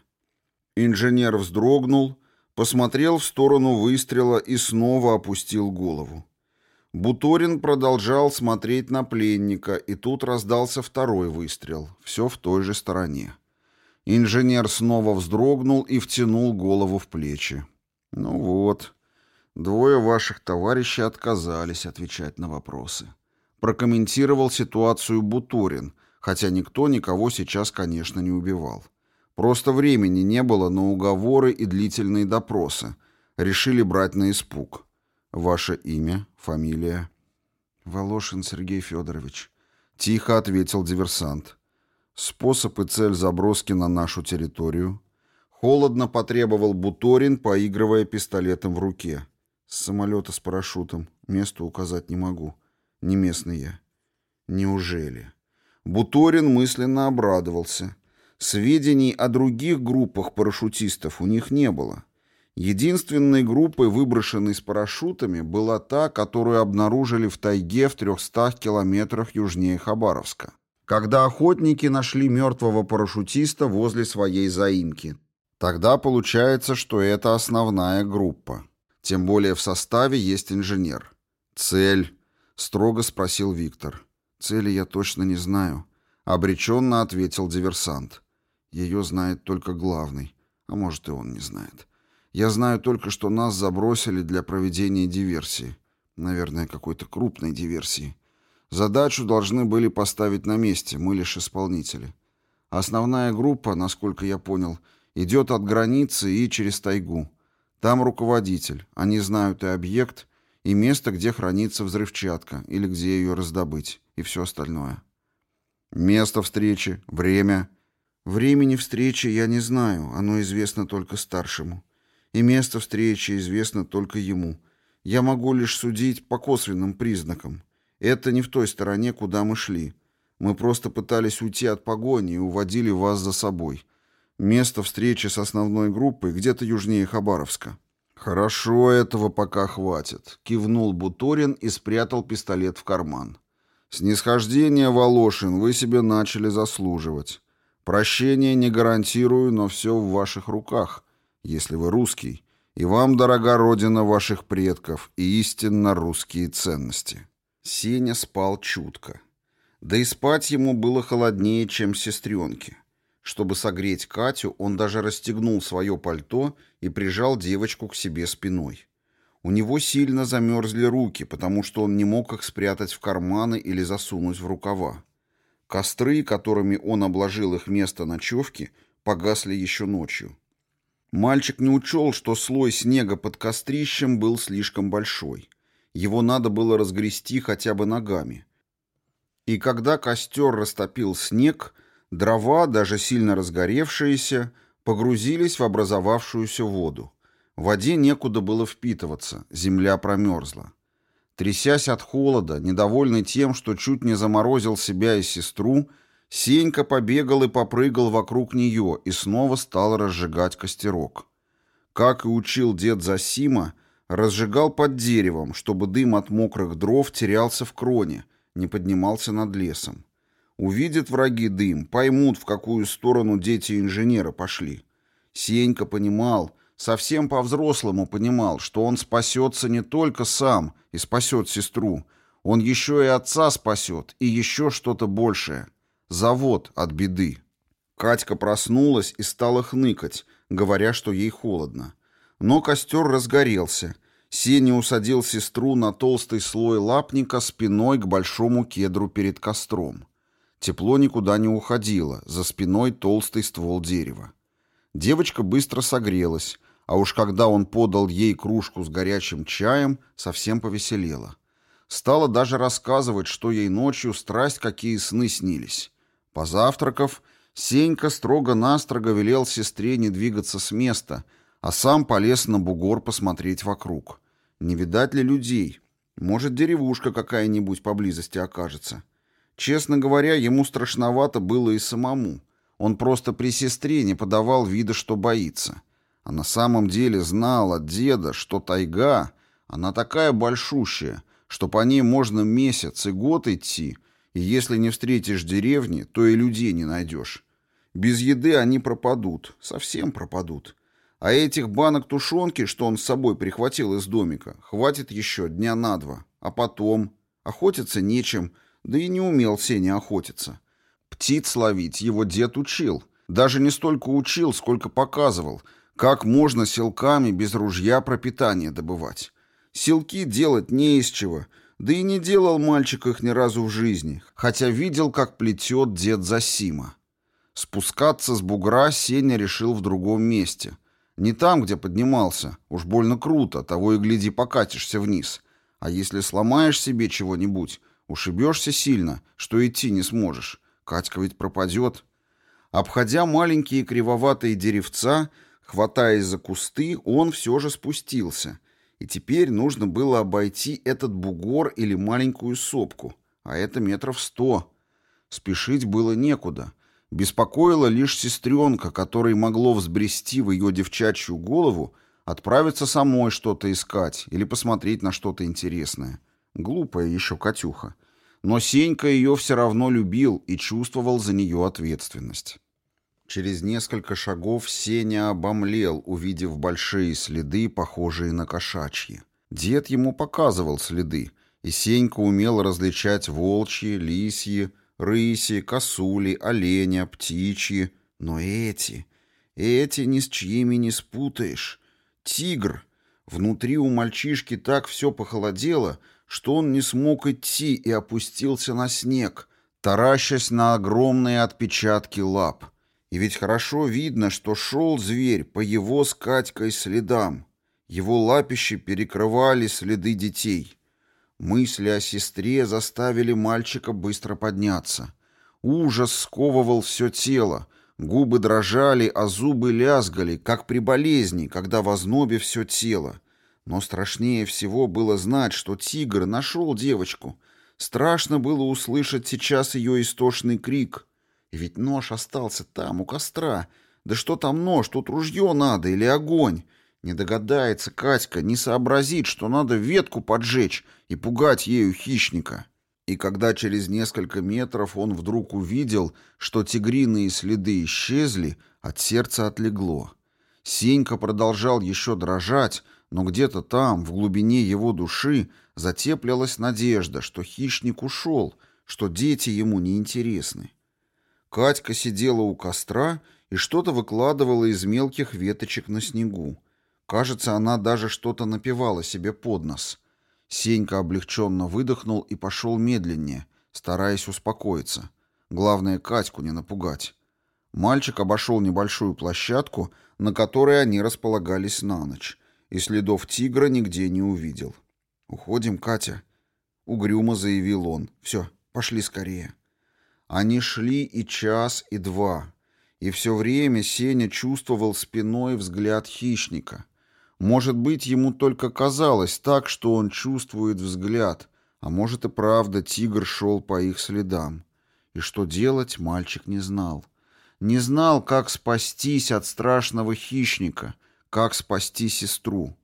Инженер вздрогнул, посмотрел в сторону выстрела и снова опустил голову. Буторин продолжал смотреть на пленника, и тут раздался второй выстрел, все в той же стороне. Инженер снова вздрогнул и втянул голову в плечи. «Ну вот, двое ваших товарищей отказались отвечать на вопросы». Прокомментировал ситуацию Буторин, хотя никто никого сейчас, конечно, не убивал. Просто времени не было на уговоры и длительные допросы. Решили брать на испуг. Ваше имя, фамилия? Волошин Сергей Федорович. Тихо ответил диверсант. Способ и цель заброски на нашу территорию. Холодно потребовал Буторин, поигрывая пистолетом в руке. С самолета с парашютом. Место указать не могу. Не местный я. Неужели? Буторин мысленно обрадовался. Сведений о других группах парашютистов у них не было. Единственной группой, выброшенной с парашютами, была та, которую обнаружили в тайге в 300 километрах южнее Хабаровска. Когда охотники нашли мертвого парашютиста возле своей заимки. Тогда получается, что это основная группа. Тем более в составе есть инженер. «Цель?» — строго спросил Виктор. «Цели я точно не знаю», — обреченно ответил диверсант. «Ее знает только главный, а может и он не знает». Я знаю только, что нас забросили для проведения диверсии. Наверное, какой-то крупной диверсии. Задачу должны были поставить на месте, мы лишь исполнители. Основная группа, насколько я понял, идет от границы и через тайгу. Там руководитель, они знают и объект, и место, где хранится взрывчатка, или где ее раздобыть, и все остальное. Место встречи, время. Времени встречи я не знаю, оно известно только старшему и место встречи известно только ему. Я могу лишь судить по косвенным признакам. Это не в той стороне, куда мы шли. Мы просто пытались уйти от погони и уводили вас за собой. Место встречи с основной группой где-то южнее Хабаровска. Хорошо, этого пока хватит, кивнул Буторин и спрятал пистолет в карман. Снисхождение, Волошин, вы себе начали заслуживать. Прощения не гарантирую, но все в ваших руках если вы русский, и вам дорога родина ваших предков и истинно русские ценности». Сеня спал чутко. Да и спать ему было холоднее, чем сестренке. Чтобы согреть Катю, он даже расстегнул свое пальто и прижал девочку к себе спиной. У него сильно замерзли руки, потому что он не мог их спрятать в карманы или засунуть в рукава. Костры, которыми он обложил их место ночевки, погасли еще ночью. Мальчик не учел, что слой снега под кострищем был слишком большой. Его надо было разгрести хотя бы ногами. И когда костер растопил снег, дрова, даже сильно разгоревшиеся, погрузились в образовавшуюся воду. В воде некуда было впитываться, земля промерзла. Трясясь от холода, недовольный тем, что чуть не заморозил себя и сестру, Сенька побегал и попрыгал вокруг нее и снова стал разжигать костерок. Как и учил дед Засима, разжигал под деревом, чтобы дым от мокрых дров терялся в кроне, не поднимался над лесом. Увидят враги дым, поймут, в какую сторону дети инженера пошли. Сенька понимал, совсем по-взрослому понимал, что он спасется не только сам и спасет сестру, Он еще и отца спасет, и еще что-то большее. Завод от беды. Катька проснулась и стала хныкать, говоря, что ей холодно. Но костер разгорелся. Сеня усадил сестру на толстый слой лапника спиной к большому кедру перед костром. Тепло никуда не уходило, за спиной толстый ствол дерева. Девочка быстро согрелась, а уж когда он подал ей кружку с горячим чаем, совсем повеселела. Стала даже рассказывать, что ей ночью страсть какие сны снились. Позавтракав, Сенька строго-настрого велел сестре не двигаться с места, а сам полез на бугор посмотреть вокруг. Не видать ли людей? Может, деревушка какая-нибудь поблизости окажется. Честно говоря, ему страшновато было и самому. Он просто при сестре не подавал вида, что боится. А на самом деле знал от деда, что тайга, она такая большущая, что по ней можно месяц и год идти, и если не встретишь деревни, то и людей не найдешь. Без еды они пропадут, совсем пропадут. А этих банок тушенки, что он с собой прихватил из домика, хватит еще дня на два. А потом... Охотиться нечем, да и не умел Сеня охотиться. Птиц ловить его дед учил. Даже не столько учил, сколько показывал, как можно селками без ружья пропитание добывать. Селки делать не из чего, да и не делал мальчик их ни разу в жизни, хотя видел, как плетет дед Засима. Спускаться с бугра Сеня решил в другом месте. Не там, где поднимался, уж больно круто, того и гляди покатишься вниз. А если сломаешь себе чего-нибудь, ушибешься сильно, что идти не сможешь. Катька ведь пропадет. Обходя маленькие кривоватые деревца, хватаясь за кусты, он все же спустился. И теперь нужно было обойти этот бугор или маленькую сопку, а это метров сто. Спешить было некуда — Беспокоила лишь сестренка, которой могло взбрести в ее девчачью голову отправиться самой что-то искать или посмотреть на что-то интересное. Глупая еще Катюха. Но Сенька ее все равно любил и чувствовал за нее ответственность. Через несколько шагов Сеня обомлел, увидев большие следы, похожие на кошачьи. Дед ему показывал следы, и Сенька умел различать волчьи, лисьи, рыси, косули, оленя, птичьи. Но эти, эти ни с чьими не спутаешь. Тигр. Внутри у мальчишки так все похолодело, что он не смог идти и опустился на снег, таращась на огромные отпечатки лап. И ведь хорошо видно, что шел зверь по его с Катькой следам. Его лапищи перекрывали следы детей. Мысли о сестре заставили мальчика быстро подняться. Ужас сковывал все тело. Губы дрожали, а зубы лязгали, как при болезни, когда в ознобе все тело. Но страшнее всего было знать, что тигр нашел девочку. Страшно было услышать сейчас ее истошный крик. И ведь нож остался там, у костра. Да что там нож, тут ружье надо или огонь. Не догадается Катька, не сообразит, что надо ветку поджечь и пугать ею хищника. И когда через несколько метров он вдруг увидел, что тигриные следы исчезли, от сердца отлегло. Сенька продолжал еще дрожать, но где-то там, в глубине его души, затеплялась надежда, что хищник ушел, что дети ему не интересны. Катька сидела у костра и что-то выкладывала из мелких веточек на снегу. Кажется, она даже что-то напевала себе под нос. Сенька облегченно выдохнул и пошел медленнее, стараясь успокоиться. Главное, Катьку не напугать. Мальчик обошел небольшую площадку, на которой они располагались на ночь, и следов тигра нигде не увидел. «Уходим, Катя», — угрюмо заявил он. «Все, пошли скорее». Они шли и час, и два, и все время Сеня чувствовал спиной взгляд хищника — может быть, ему только казалось так, что он чувствует взгляд, а может и правда тигр шел по их следам. И что делать, мальчик не знал. Не знал, как спастись от страшного хищника, как спасти сестру.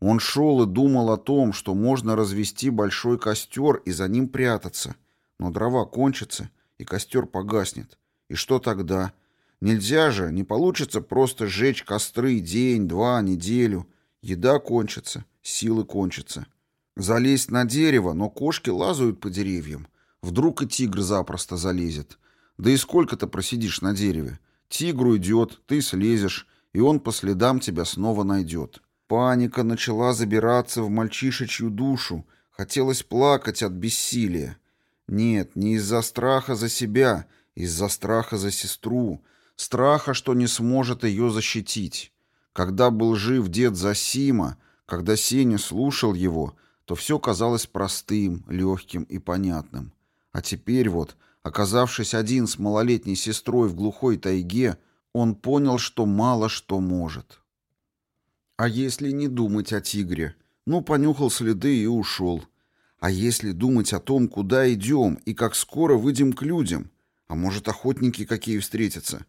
Он шел и думал о том, что можно развести большой костер и за ним прятаться. Но дрова кончатся, и костер погаснет. И что тогда? Нельзя же, не получится просто сжечь костры день, два, неделю. Еда кончится, силы кончатся. Залезть на дерево, но кошки лазают по деревьям. Вдруг и тигр запросто залезет. Да и сколько ты просидишь на дереве? Тигру идет, ты слезешь, и он по следам тебя снова найдет. Паника начала забираться в мальчишечью душу. Хотелось плакать от бессилия. Нет, не из-за страха за себя, из-за страха за сестру. Страха, что не сможет ее защитить. Когда был жив дед Засима, когда Сеня слушал его, то все казалось простым, легким и понятным. А теперь вот Оказавшись один с малолетней сестрой в глухой тайге, он понял, что мало что может. А если не думать о тигре? Ну, понюхал следы и ушел. А если думать о том, куда идем и как скоро выйдем к людям? А может, охотники какие встретятся?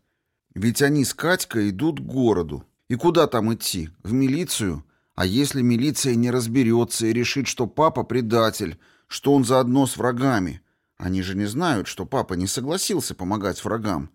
Ведь они с Катькой идут к городу. И куда там идти? В милицию? А если милиция не разберется и решит, что папа предатель, что он заодно с врагами? Они же не знают, что папа не согласился помогать врагам.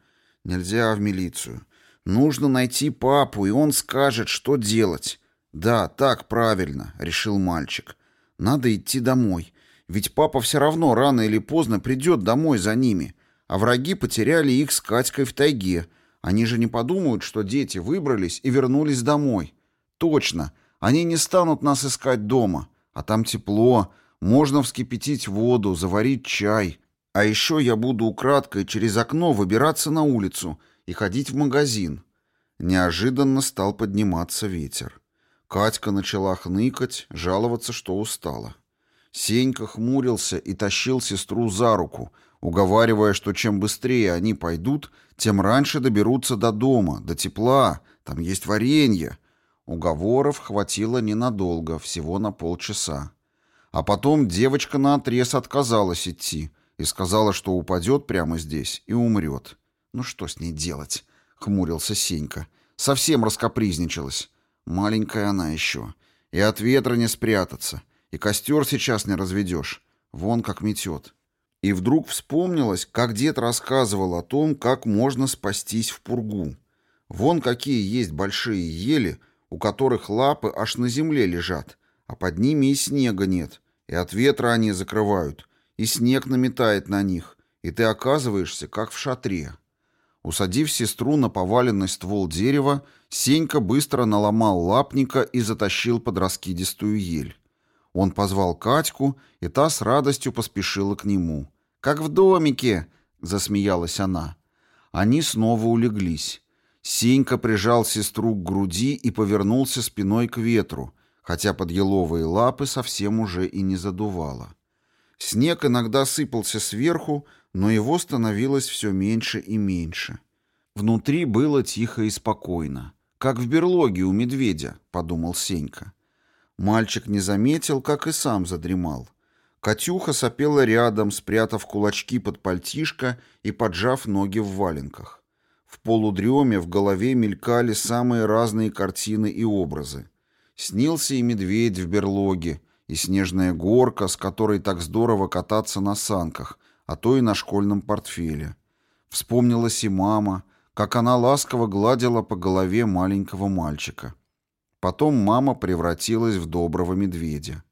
Нельзя в милицию. Нужно найти папу, и он скажет, что делать. Да, так правильно, решил мальчик. Надо идти домой. Ведь папа все равно рано или поздно придет домой за ними. А враги потеряли их с Катькой в тайге. Они же не подумают, что дети выбрались и вернулись домой. Точно, они не станут нас искать дома. А там тепло, можно вскипятить воду, заварить чай. А еще я буду украдкой через окно выбираться на улицу и ходить в магазин. Неожиданно стал подниматься ветер. Катька начала хныкать, жаловаться, что устала. Сенька хмурился и тащил сестру за руку, уговаривая, что чем быстрее они пойдут, тем раньше доберутся до дома, до тепла, там есть варенье. Уговоров хватило ненадолго, всего на полчаса. А потом девочка наотрез отказалась идти и сказала, что упадет прямо здесь и умрет. «Ну что с ней делать?» — хмурился Сенька. «Совсем раскопризничалась. Маленькая она еще. И от ветра не спрятаться. И костер сейчас не разведешь. Вон как метет». И вдруг вспомнилось, как дед рассказывал о том, как можно спастись в пургу. Вон какие есть большие ели, у которых лапы аж на земле лежат, а под ними и снега нет, и от ветра они закрывают, и снег наметает на них, и ты оказываешься как в шатре. Усадив сестру на поваленный ствол дерева, Сенька быстро наломал лапника и затащил под раскидистую ель. Он позвал Катьку, и та с радостью поспешила к нему. «Как в домике!» — засмеялась она. Они снова улеглись. Сенька прижал сестру к груди и повернулся спиной к ветру, хотя под еловые лапы совсем уже и не задувало. Снег иногда сыпался сверху, но его становилось все меньше и меньше. Внутри было тихо и спокойно. «Как в берлоге у медведя», — подумал Сенька. Мальчик не заметил, как и сам задремал. Катюха сопела рядом, спрятав кулачки под пальтишко и поджав ноги в валенках. В полудреме в голове мелькали самые разные картины и образы. Снился и медведь в берлоге, и снежная горка, с которой так здорово кататься на санках, а то и на школьном портфеле. Вспомнилась и мама, как она ласково гладила по голове маленького мальчика. Потом мама превратилась в доброго медведя.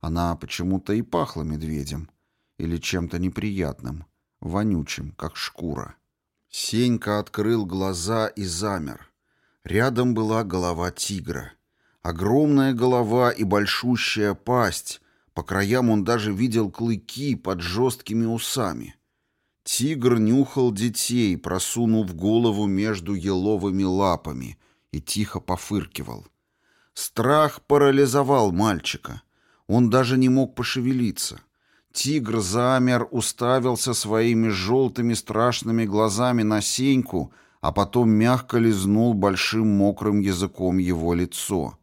Она почему-то и пахла медведем. Или чем-то неприятным, вонючим, как шкура. Сенька открыл глаза и замер. Рядом была голова тигра — Огромная голова и большущая пасть. По краям он даже видел клыки под жесткими усами. Тигр нюхал детей, просунув голову между еловыми лапами, и тихо пофыркивал. Страх парализовал мальчика. Он даже не мог пошевелиться. Тигр замер, уставился своими желтыми страшными глазами на Сеньку, а потом мягко лизнул большим мокрым языком его лицо.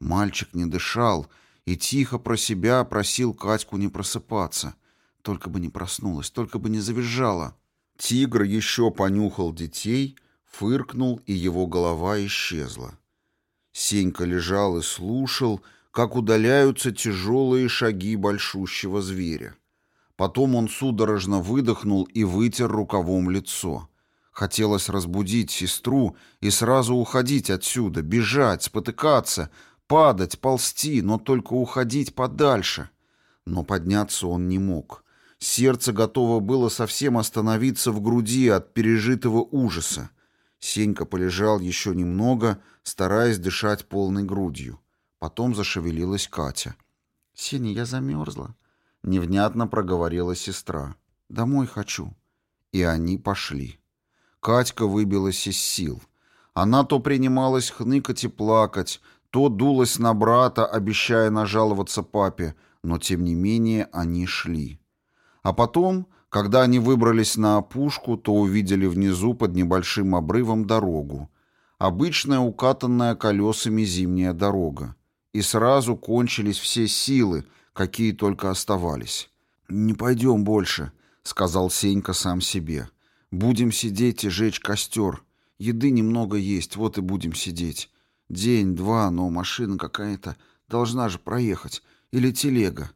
Мальчик не дышал и тихо про себя просил Катьку не просыпаться. Только бы не проснулась, только бы не завизжала. Тигр еще понюхал детей, фыркнул, и его голова исчезла. Сенька лежал и слушал, как удаляются тяжелые шаги большущего зверя. Потом он судорожно выдохнул и вытер рукавом лицо. Хотелось разбудить сестру и сразу уходить отсюда, бежать, спотыкаться, падать, ползти, но только уходить подальше. Но подняться он не мог. Сердце готово было совсем остановиться в груди от пережитого ужаса. Сенька полежал еще немного, стараясь дышать полной грудью. Потом зашевелилась Катя. «Сеня, я замерзла», — невнятно проговорила сестра. «Домой хочу». И они пошли. Катька выбилась из сил. Она то принималась хныкать и плакать, то дулась на брата, обещая нажаловаться папе, но тем не менее они шли. А потом, когда они выбрались на опушку, то увидели внизу под небольшим обрывом дорогу. Обычная укатанная колесами зимняя дорога. И сразу кончились все силы, какие только оставались. «Не пойдем больше», — сказал Сенька сам себе. «Будем сидеть и жечь костер. Еды немного есть, вот и будем сидеть. День, два, но машина какая-то должна же проехать. Или телега».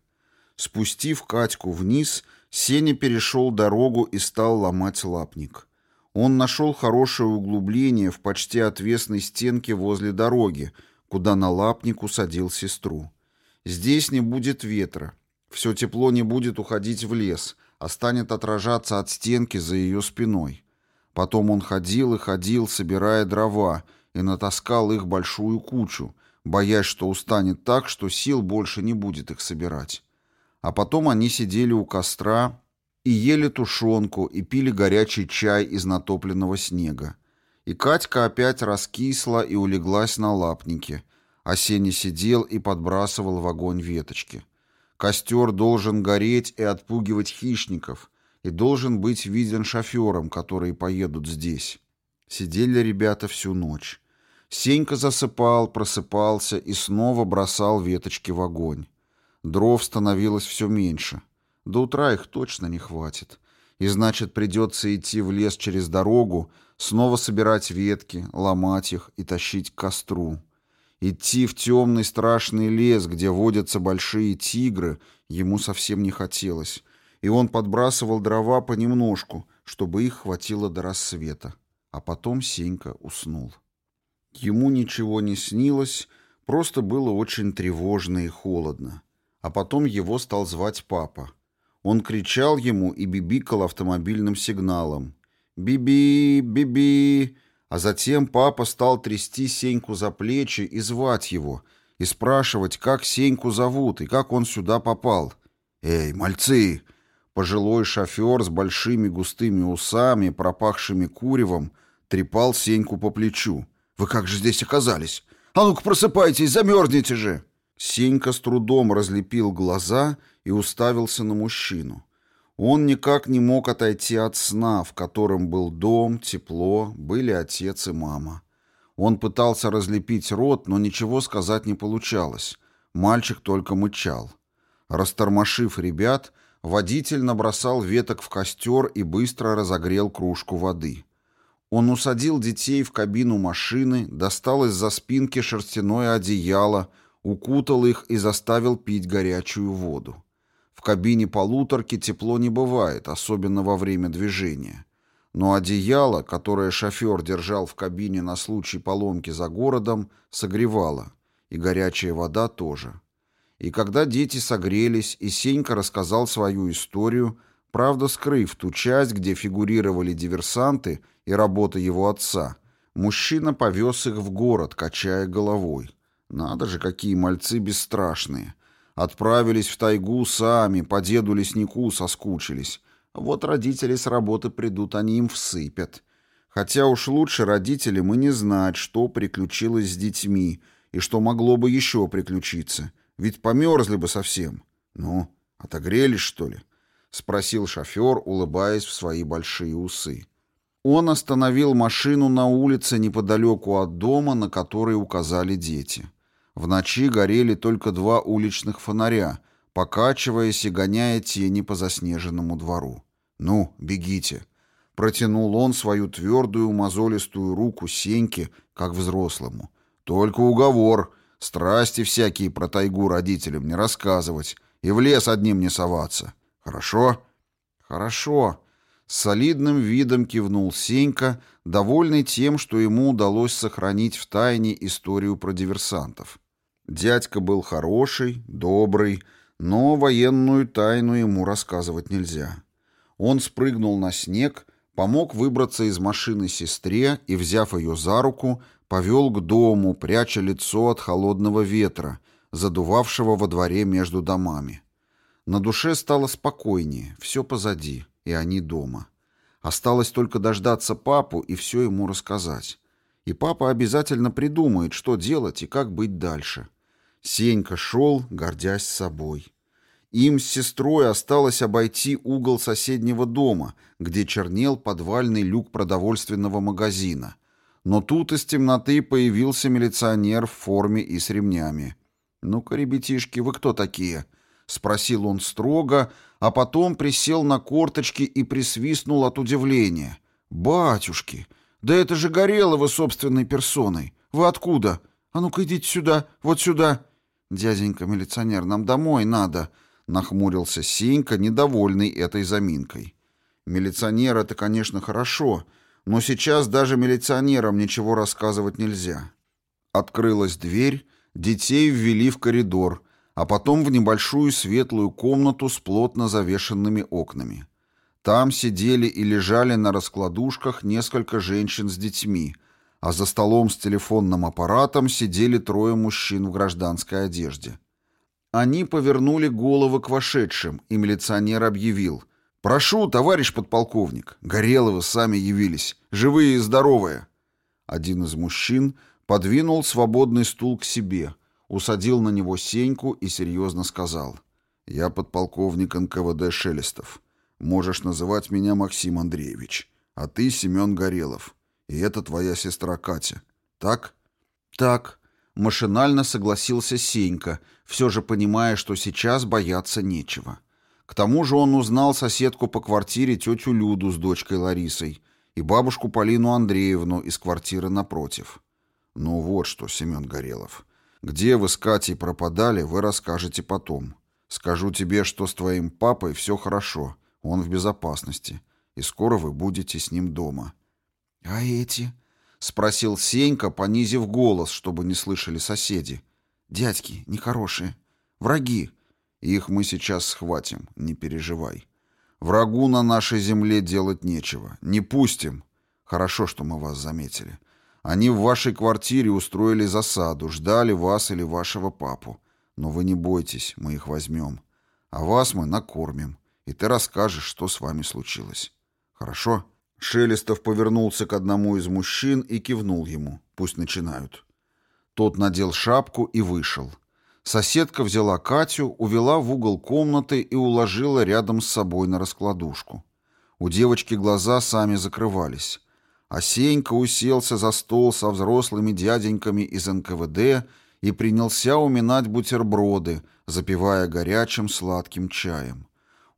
Спустив Катьку вниз, Сеня перешел дорогу и стал ломать лапник. Он нашел хорошее углубление в почти отвесной стенке возле дороги, куда на лапник усадил сестру. Здесь не будет ветра. Все тепло не будет уходить в лес, а станет отражаться от стенки за ее спиной. Потом он ходил и ходил, собирая дрова, и натаскал их большую кучу, боясь, что устанет так, что сил больше не будет их собирать. А потом они сидели у костра и ели тушенку, и пили горячий чай из натопленного снега. И Катька опять раскисла и улеглась на лапнике, а Сеня сидел и подбрасывал в огонь веточки. Костер должен гореть и отпугивать хищников, и должен быть виден шоферам, которые поедут здесь. Сидели ребята всю ночь. Сенька засыпал, просыпался и снова бросал веточки в огонь. Дров становилось все меньше. До утра их точно не хватит. И значит, придется идти в лес через дорогу, снова собирать ветки, ломать их и тащить к костру. Идти в темный страшный лес, где водятся большие тигры, ему совсем не хотелось. И он подбрасывал дрова понемножку, чтобы их хватило до рассвета. А потом Сенька уснул. Ему ничего не снилось, просто было очень тревожно и холодно а потом его стал звать папа. Он кричал ему и бибикал автомобильным сигналом. «Биби! Биби!» А затем папа стал трясти Сеньку за плечи и звать его, и спрашивать, как Сеньку зовут и как он сюда попал. «Эй, мальцы!» Пожилой шофер с большими густыми усами, пропахшими куревом, трепал Сеньку по плечу. «Вы как же здесь оказались? А ну-ка просыпайтесь, замерзнете же!» Сенька с трудом разлепил глаза и уставился на мужчину. Он никак не мог отойти от сна, в котором был дом, тепло, были отец и мама. Он пытался разлепить рот, но ничего сказать не получалось. Мальчик только мычал. Растормошив ребят, водитель набросал веток в костер и быстро разогрел кружку воды. Он усадил детей в кабину машины, достал из-за спинки шерстяное одеяло, укутал их и заставил пить горячую воду. В кабине полуторки тепло не бывает, особенно во время движения. Но одеяло, которое шофер держал в кабине на случай поломки за городом, согревало, и горячая вода тоже. И когда дети согрелись, и Сенька рассказал свою историю, правда скрыв ту часть, где фигурировали диверсанты и работа его отца, мужчина повез их в город, качая головой. Надо же, какие мальцы бесстрашные. Отправились в тайгу сами, по деду леснику соскучились. Вот родители с работы придут, они им всыпят. Хотя уж лучше родителям и не знать, что приключилось с детьми и что могло бы еще приключиться. Ведь померзли бы совсем. Ну, отогрелись, что ли? Спросил шофер, улыбаясь в свои большие усы. Он остановил машину на улице неподалеку от дома, на который указали дети. В ночи горели только два уличных фонаря, покачиваясь и гоняя тени по заснеженному двору. «Ну, бегите!» Протянул он свою твердую мозолистую руку Сеньке, как взрослому. «Только уговор. Страсти всякие про тайгу родителям не рассказывать и в лес одним не соваться. Хорошо?» «Хорошо», солидным видом кивнул Сенька, довольный тем, что ему удалось сохранить в тайне историю про диверсантов. Дядька был хороший, добрый, но военную тайну ему рассказывать нельзя. Он спрыгнул на снег, помог выбраться из машины сестре и, взяв ее за руку, повел к дому, пряча лицо от холодного ветра, задувавшего во дворе между домами. На душе стало спокойнее, все позади, и они дома. Осталось только дождаться папу и все ему рассказать. И папа обязательно придумает, что делать и как быть дальше. Сенька шел, гордясь собой. Им с сестрой осталось обойти угол соседнего дома, где чернел подвальный люк продовольственного магазина. Но тут из темноты появился милиционер в форме и с ремнями. «Ну-ка, ребятишки, вы кто такие?» — спросил он строго, а потом присел на корточки и присвистнул от удивления. «Батюшки, да это же Горелого собственной персоной! Вы откуда? А ну-ка идите сюда, вот сюда!» «Дяденька милиционер, нам домой надо», — нахмурился Сенька, недовольный этой заминкой. «Милиционер — это, конечно, хорошо, но сейчас даже милиционерам ничего рассказывать нельзя». Открылась дверь, детей ввели в коридор, а потом в небольшую светлую комнату с плотно завешенными окнами. Там сидели и лежали на раскладушках несколько женщин с детьми — а за столом с телефонным аппаратом сидели трое мужчин в гражданской одежде. Они повернули головы к вошедшим, и милиционер объявил. «Прошу, товарищ подполковник, Гореловы сами явились, живые и здоровые». Один из мужчин подвинул свободный стул к себе, усадил на него Сеньку и серьезно сказал. «Я подполковник НКВД Шелестов. Можешь называть меня Максим Андреевич, а ты Семен Горелов. И это твоя сестра Катя. Так? Так. Машинально согласился Сенька, все же понимая, что сейчас бояться нечего. К тому же он узнал соседку по квартире тетю Люду с дочкой Ларисой и бабушку Полину Андреевну из квартиры напротив. Ну вот что, Семен Горелов. Где вы с Катей пропадали, вы расскажете потом. Скажу тебе, что с твоим папой все хорошо, он в безопасности, и скоро вы будете с ним дома. «А эти?» — спросил Сенька, понизив голос, чтобы не слышали соседи. «Дядьки нехорошие. Враги. Их мы сейчас схватим, не переживай. Врагу на нашей земле делать нечего. Не пустим. Хорошо, что мы вас заметили. Они в вашей квартире устроили засаду, ждали вас или вашего папу. Но вы не бойтесь, мы их возьмем. А вас мы накормим, и ты расскажешь, что с вами случилось. Хорошо?» Шелестов повернулся к одному из мужчин и кивнул ему. Пусть начинают. Тот надел шапку и вышел. Соседка взяла Катю, увела в угол комнаты и уложила рядом с собой на раскладушку. У девочки глаза сами закрывались. А Сенька уселся за стол со взрослыми дяденьками из НКВД и принялся уминать бутерброды, запивая горячим сладким чаем.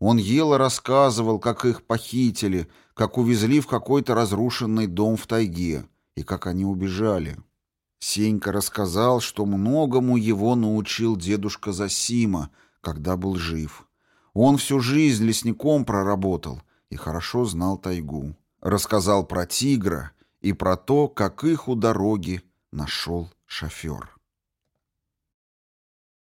Он ел и рассказывал, как их похитили, как увезли в какой-то разрушенный дом в тайге, и как они убежали. Сенька рассказал, что многому его научил дедушка Засима, когда был жив. Он всю жизнь лесником проработал и хорошо знал тайгу. Рассказал про тигра и про то, как их у дороги нашел шофер.